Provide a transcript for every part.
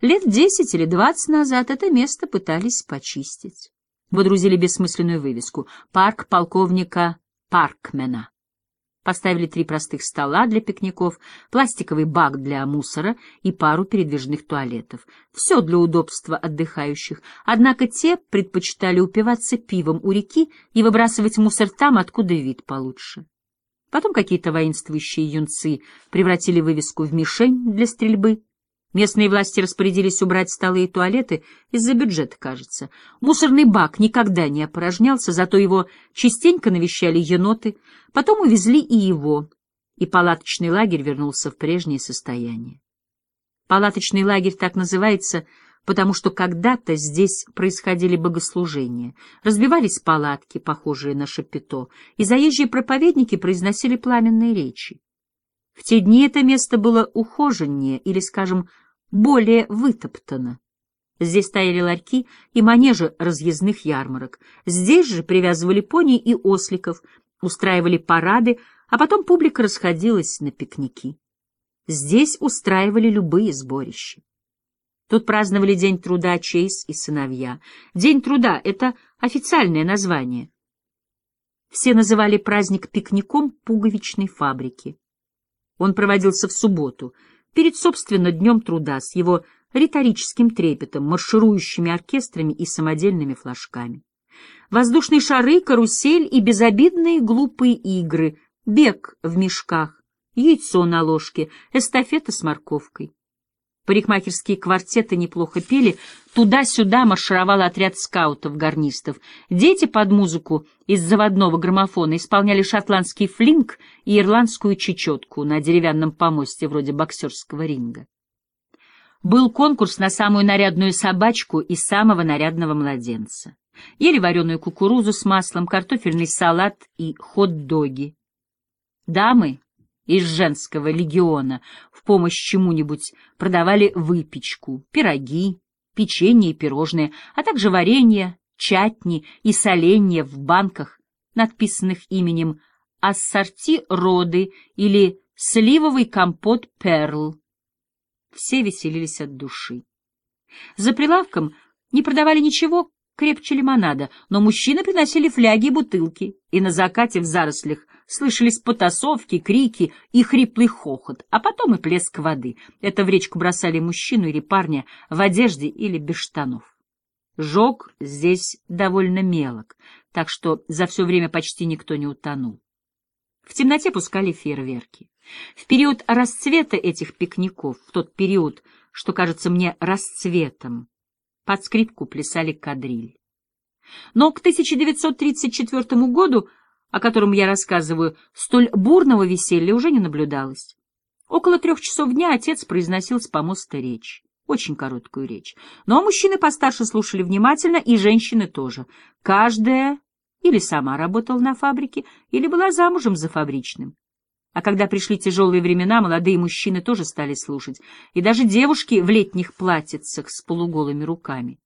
лет десять или двадцать назад это место пытались почистить. Водрузили бессмысленную вывеску «Парк полковника Паркмена». Поставили три простых стола для пикников, пластиковый бак для мусора и пару передвижных туалетов. Все для удобства отдыхающих. Однако те предпочитали упиваться пивом у реки и выбрасывать мусор там, откуда вид получше. Потом какие-то воинствующие юнцы превратили вывеску в мишень для стрельбы. Местные власти распорядились убрать столы и туалеты из-за бюджета, кажется. Мусорный бак никогда не опорожнялся, зато его частенько навещали еноты. Потом увезли и его, и палаточный лагерь вернулся в прежнее состояние. Палаточный лагерь так называется, потому что когда-то здесь происходили богослужения, разбивались палатки, похожие на шапито, и заезжие проповедники произносили пламенные речи. В те дни это место было ухоженнее или, скажем, более вытоптано. Здесь стояли ларьки и манежи разъездных ярмарок. Здесь же привязывали пони и осликов, устраивали парады, а потом публика расходилась на пикники. Здесь устраивали любые сборища. Тут праздновали День труда Чейз и сыновья. День труда — это официальное название. Все называли праздник пикником пуговичной фабрики. Он проводился в субботу — перед, собственно, Днем труда с его риторическим трепетом, марширующими оркестрами и самодельными флажками. Воздушные шары, карусель и безобидные глупые игры, бег в мешках, яйцо на ложке, эстафета с морковкой. Парикмахерские квартеты неплохо пели, туда-сюда маршировал отряд скаутов-гарнистов. Дети под музыку из заводного граммофона исполняли шотландский флинг и ирландскую чечетку на деревянном помосте вроде боксерского ринга. Был конкурс на самую нарядную собачку и самого нарядного младенца. Ели вареную кукурузу с маслом, картофельный салат и хот-доги. Дамы из женского легиона в помощь чему-нибудь продавали выпечку, пироги, печенье и пирожные, а также варенье, чатни и соленья в банках, надписанных именем «Ассорти роды» или «Сливовый компот Перл». Все веселились от души. За прилавком не продавали ничего, крепче лимонада, но мужчины приносили фляги и бутылки, и на закате в зарослях слышались потасовки, крики и хриплый хохот, а потом и плеск воды. Это в речку бросали мужчину или парня в одежде или без штанов. Жог здесь довольно мелок, так что за все время почти никто не утонул. В темноте пускали фейерверки. В период расцвета этих пикников, в тот период, что кажется мне расцветом, под скрипку плясали кадриль. Но к 1934 году, о котором я рассказываю, столь бурного веселья уже не наблюдалось. Около трех часов дня отец произносил с помоста речь. Очень короткую речь. Но мужчины постарше слушали внимательно, и женщины тоже. Каждая или сама работала на фабрике, или была замужем за фабричным. А когда пришли тяжелые времена, молодые мужчины тоже стали слушать, и даже девушки в летних платьицах с полуголыми руками.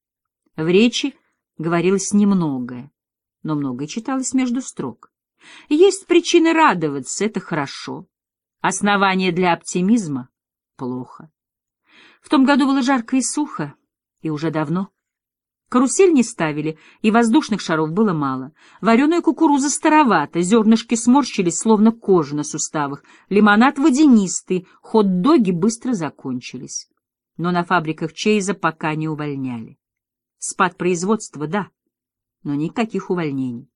В речи говорилось немногое, но многое читалось между строк. Есть причины радоваться, это хорошо. Основания для оптимизма — плохо. В том году было жарко и сухо, и уже давно. Карусель не ставили, и воздушных шаров было мало. Вареная кукуруза старовата, зернышки сморщились, словно кожа на суставах. Лимонад водянистый, хот-доги быстро закончились. Но на фабриках Чейза пока не увольняли. Спад производства — да, но никаких увольнений.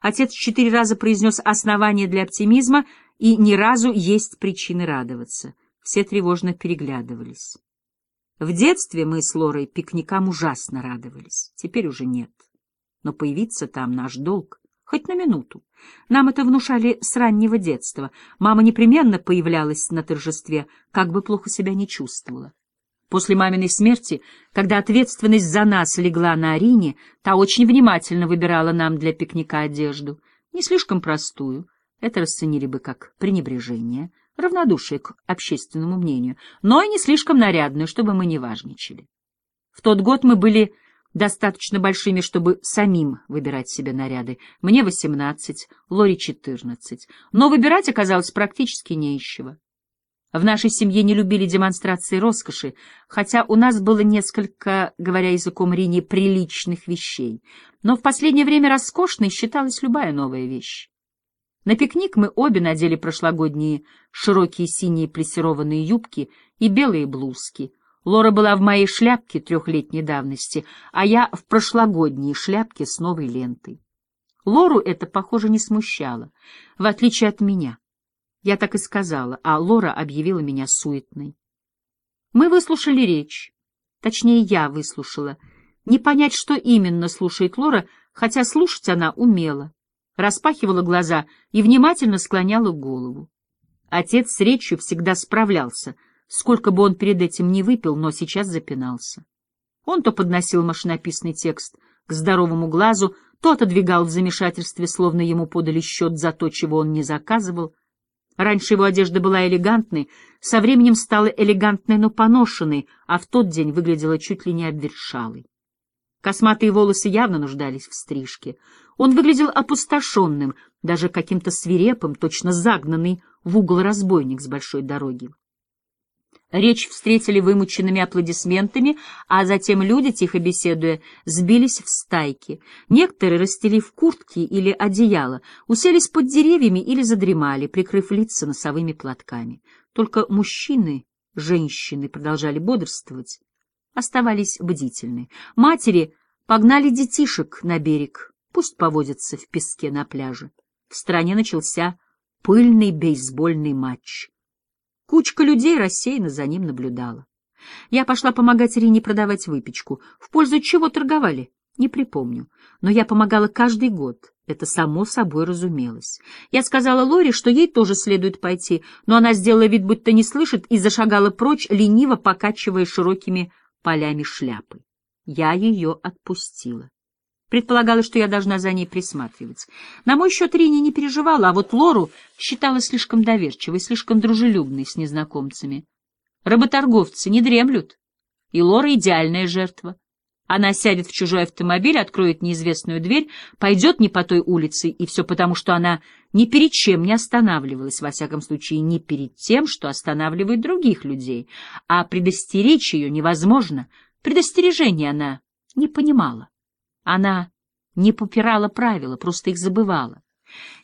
Отец четыре раза произнес основания для оптимизма, и ни разу есть причины радоваться. Все тревожно переглядывались. В детстве мы с Лорой пикникам ужасно радовались, теперь уже нет. Но появиться там наш долг, хоть на минуту. Нам это внушали с раннего детства. Мама непременно появлялась на торжестве, как бы плохо себя не чувствовала. После маминой смерти, когда ответственность за нас легла на Арине, та очень внимательно выбирала нам для пикника одежду. Не слишком простую, это расценили бы как пренебрежение, равнодушие к общественному мнению, но и не слишком нарядную, чтобы мы не важничали. В тот год мы были достаточно большими, чтобы самим выбирать себе наряды. Мне восемнадцать, Лори четырнадцать, но выбирать оказалось практически не из чего. В нашей семье не любили демонстрации роскоши, хотя у нас было несколько, говоря языком Рини, приличных вещей. Но в последнее время роскошной считалась любая новая вещь. На пикник мы обе надели прошлогодние широкие синие плессированные юбки и белые блузки. Лора была в моей шляпке трехлетней давности, а я в прошлогодней шляпке с новой лентой. Лору это, похоже, не смущало, в отличие от меня. Я так и сказала, а Лора объявила меня суетной. Мы выслушали речь. Точнее, я выслушала. Не понять, что именно слушает Лора, хотя слушать она умела. Распахивала глаза и внимательно склоняла голову. Отец с речью всегда справлялся, сколько бы он перед этим не выпил, но сейчас запинался. Он то подносил машинописный текст к здоровому глазу, то отодвигал в замешательстве, словно ему подали счет за то, чего он не заказывал, Раньше его одежда была элегантной, со временем стала элегантной, но поношенной, а в тот день выглядела чуть ли не обветшалой. Косматые волосы явно нуждались в стрижке. Он выглядел опустошенным, даже каким-то свирепым, точно загнанный в угол разбойник с большой дороги. Речь встретили вымученными аплодисментами, а затем люди, тихо беседуя, сбились в стайки. Некоторые, расстелив куртки или одеяло, уселись под деревьями или задремали, прикрыв лица носовыми платками. Только мужчины, женщины продолжали бодрствовать, оставались бдительны. Матери погнали детишек на берег, пусть поводятся в песке на пляже. В стране начался пыльный бейсбольный матч. Кучка людей рассеянно за ним наблюдала. Я пошла помогать Рине продавать выпечку. В пользу чего торговали? Не припомню. Но я помогала каждый год. Это само собой разумелось. Я сказала Лоре, что ей тоже следует пойти, но она сделала вид, будто не слышит, и зашагала прочь, лениво покачивая широкими полями шляпы. Я ее отпустила. Предполагалось, что я должна за ней присматривать. На мой счет Рини не переживала, а вот Лору считала слишком доверчивой, слишком дружелюбной с незнакомцами. Работорговцы не дремлют, и Лора — идеальная жертва. Она сядет в чужой автомобиль, откроет неизвестную дверь, пойдет не по той улице, и все потому, что она ни перед чем не останавливалась, во всяком случае, не перед тем, что останавливает других людей. А предостеречь ее невозможно. Предостережения она не понимала. Она не попирала правила, просто их забывала.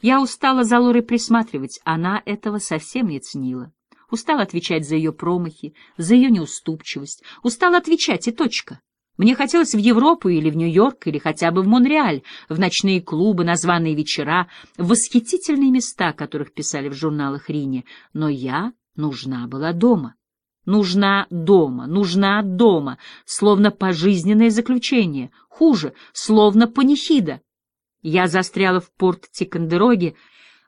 Я устала за Лорой присматривать, она этого совсем не ценила. Устала отвечать за ее промахи, за ее неуступчивость. Устала отвечать, и точка. Мне хотелось в Европу или в Нью-Йорк, или хотя бы в Монреаль, в ночные клубы, на званые вечера, в восхитительные места, которых писали в журналах Рине, но я нужна была дома. Нужна дома, нужна дома, словно пожизненное заключение, хуже, словно панихида. Я застряла в порт Тикандероги,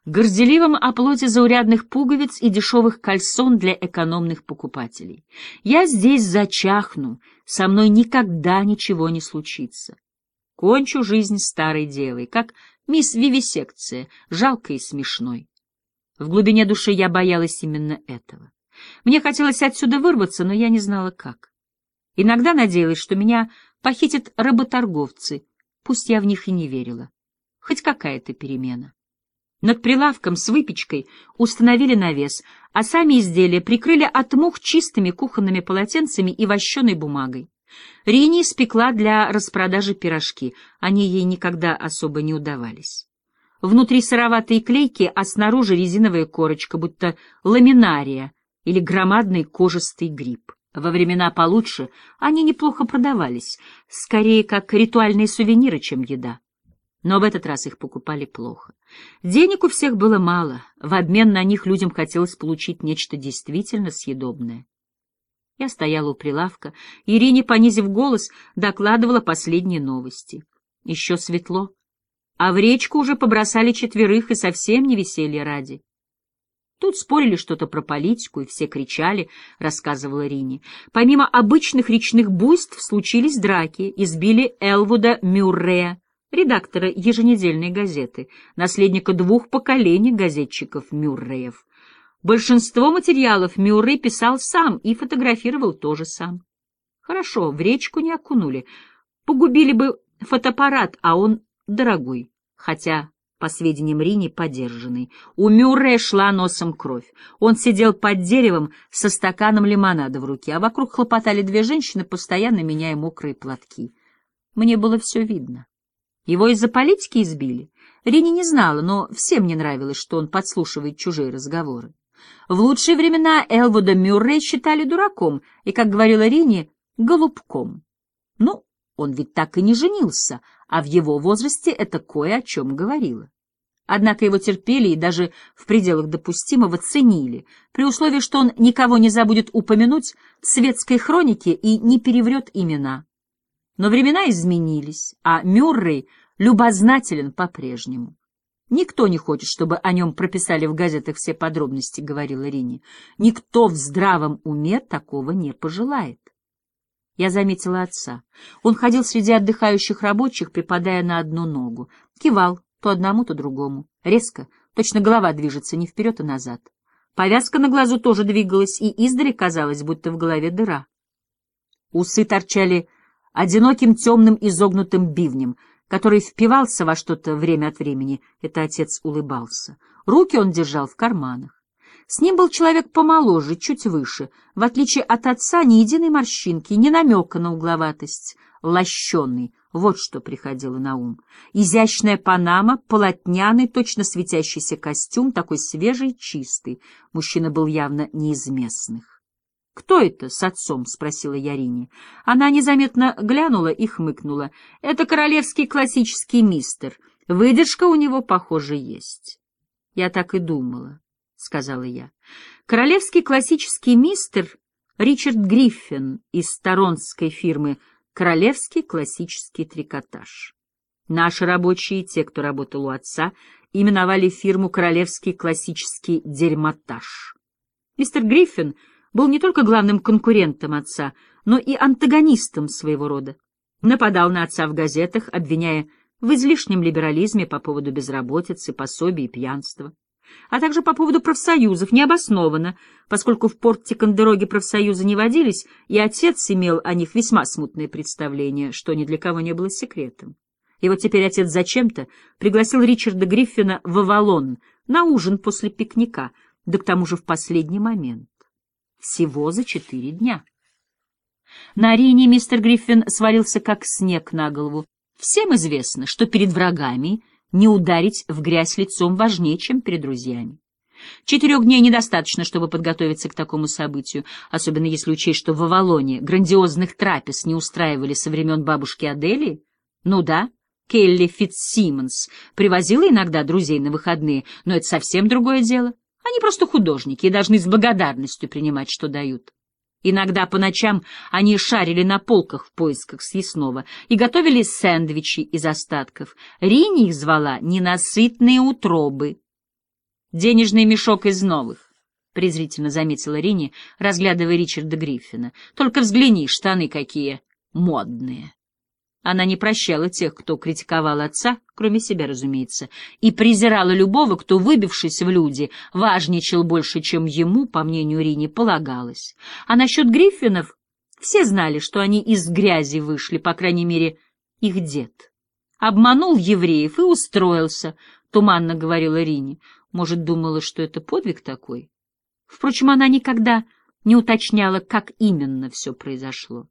горделивом оплоте заурядных пуговиц и дешевых кальсон для экономных покупателей. Я здесь зачахну, со мной никогда ничего не случится. Кончу жизнь старой девой, как мисс Вивисекция, жалкой и смешной. В глубине души я боялась именно этого. Мне хотелось отсюда вырваться, но я не знала, как. Иногда надеялась, что меня похитят работорговцы, пусть я в них и не верила. Хоть какая-то перемена. Над прилавком с выпечкой установили навес, а сами изделия прикрыли от мух чистыми кухонными полотенцами и вощеной бумагой. Рини испекла для распродажи пирожки, они ей никогда особо не удавались. Внутри сыроватые клейки, а снаружи резиновая корочка, будто ламинария, или громадный кожистый гриб. Во времена получше они неплохо продавались, скорее как ритуальные сувениры, чем еда. Но в этот раз их покупали плохо. Денег у всех было мало, в обмен на них людям хотелось получить нечто действительно съедобное. Я стояла у прилавка, Ирине, понизив голос, докладывала последние новости. Еще светло, а в речку уже побросали четверых и совсем не веселье ради. Тут спорили что-то про политику, и все кричали, — рассказывала Рини. Помимо обычных речных буйств случились драки, избили Элвуда Мюррея, редактора еженедельной газеты, наследника двух поколений газетчиков Мюрреев. Большинство материалов Мюррей писал сам и фотографировал тоже сам. Хорошо, в речку не окунули. Погубили бы фотоаппарат, а он дорогой, хотя по сведениям Рини, подержанный. У Мюррея шла носом кровь. Он сидел под деревом со стаканом лимонада в руке, а вокруг хлопотали две женщины, постоянно меняя мокрые платки. Мне было все видно. Его из-за политики избили. Рини не знала, но всем не нравилось, что он подслушивает чужие разговоры. В лучшие времена Элвуда Мюррея считали дураком и, как говорила Рини, голубком. Ну, он ведь так и не женился, а в его возрасте это кое о чем говорило. Однако его терпели и даже в пределах допустимого ценили, при условии, что он никого не забудет упомянуть в светской хронике и не переврет имена. Но времена изменились, а Мюррей любознателен по-прежнему. «Никто не хочет, чтобы о нем прописали в газетах все подробности», — говорила Рини. «Никто в здравом уме такого не пожелает». Я заметила отца. Он ходил среди отдыхающих рабочих, припадая на одну ногу. Кивал то одному, то другому. Резко, точно голова движется не вперед, а назад. Повязка на глазу тоже двигалась, и издали казалось, будто в голове дыра. Усы торчали одиноким темным изогнутым бивнем, который впивался во что-то время от времени. Это отец улыбался. Руки он держал в карманах. С ним был человек помоложе, чуть выше. В отличие от отца, ни единой морщинки, ни намека на угловатость. Лощеный, вот что приходило на ум. Изящная панама, полотняный, точно светящийся костюм, такой свежий, чистый. Мужчина был явно не из местных. «Кто это с отцом?» — спросила Ярине. Она незаметно глянула и хмыкнула. «Это королевский классический мистер. Выдержка у него, похоже, есть». Я так и думала. — сказала я. Королевский классический мистер Ричард Гриффин из сторонской фирмы «Королевский классический трикотаж». Наши рабочие, те, кто работал у отца, именовали фирму «Королевский классический дерьмотаж». Мистер Гриффин был не только главным конкурентом отца, но и антагонистом своего рода. Нападал на отца в газетах, обвиняя в излишнем либерализме по поводу безработицы, пособий и пьянства а также по поводу профсоюзов, необоснованно, поскольку в порт Тикандероге профсоюзы не водились, и отец имел о них весьма смутное представление, что ни для кого не было секретом. И вот теперь отец зачем-то пригласил Ричарда Гриффина в Авалон на ужин после пикника, да к тому же в последний момент. Всего за четыре дня. На арене мистер Гриффин свалился как снег на голову. Всем известно, что перед врагами — не ударить в грязь лицом важнее, чем перед друзьями. Четырех дней недостаточно, чтобы подготовиться к такому событию, особенно если учесть, что в Авалоне грандиозных трапез не устраивали со времен бабушки Адели. Ну да, Келли Фитцсимонс привозила иногда друзей на выходные, но это совсем другое дело. Они просто художники и должны с благодарностью принимать, что дают. Иногда по ночам они шарили на полках в поисках съестного и готовили сэндвичи из остатков. Рини их звала «ненасытные утробы». «Денежный мешок из новых», — презрительно заметила Рини, разглядывая Ричарда Гриффина. «Только взгляни, штаны какие модные». Она не прощала тех, кто критиковал отца, кроме себя, разумеется, и презирала любого, кто, выбившись в люди, важничал больше, чем ему, по мнению Рини, полагалось. А насчет Гриффинов все знали, что они из грязи вышли, по крайней мере, их дед. Обманул евреев и устроился, — туманно говорила Рини. Может, думала, что это подвиг такой? Впрочем, она никогда не уточняла, как именно все произошло.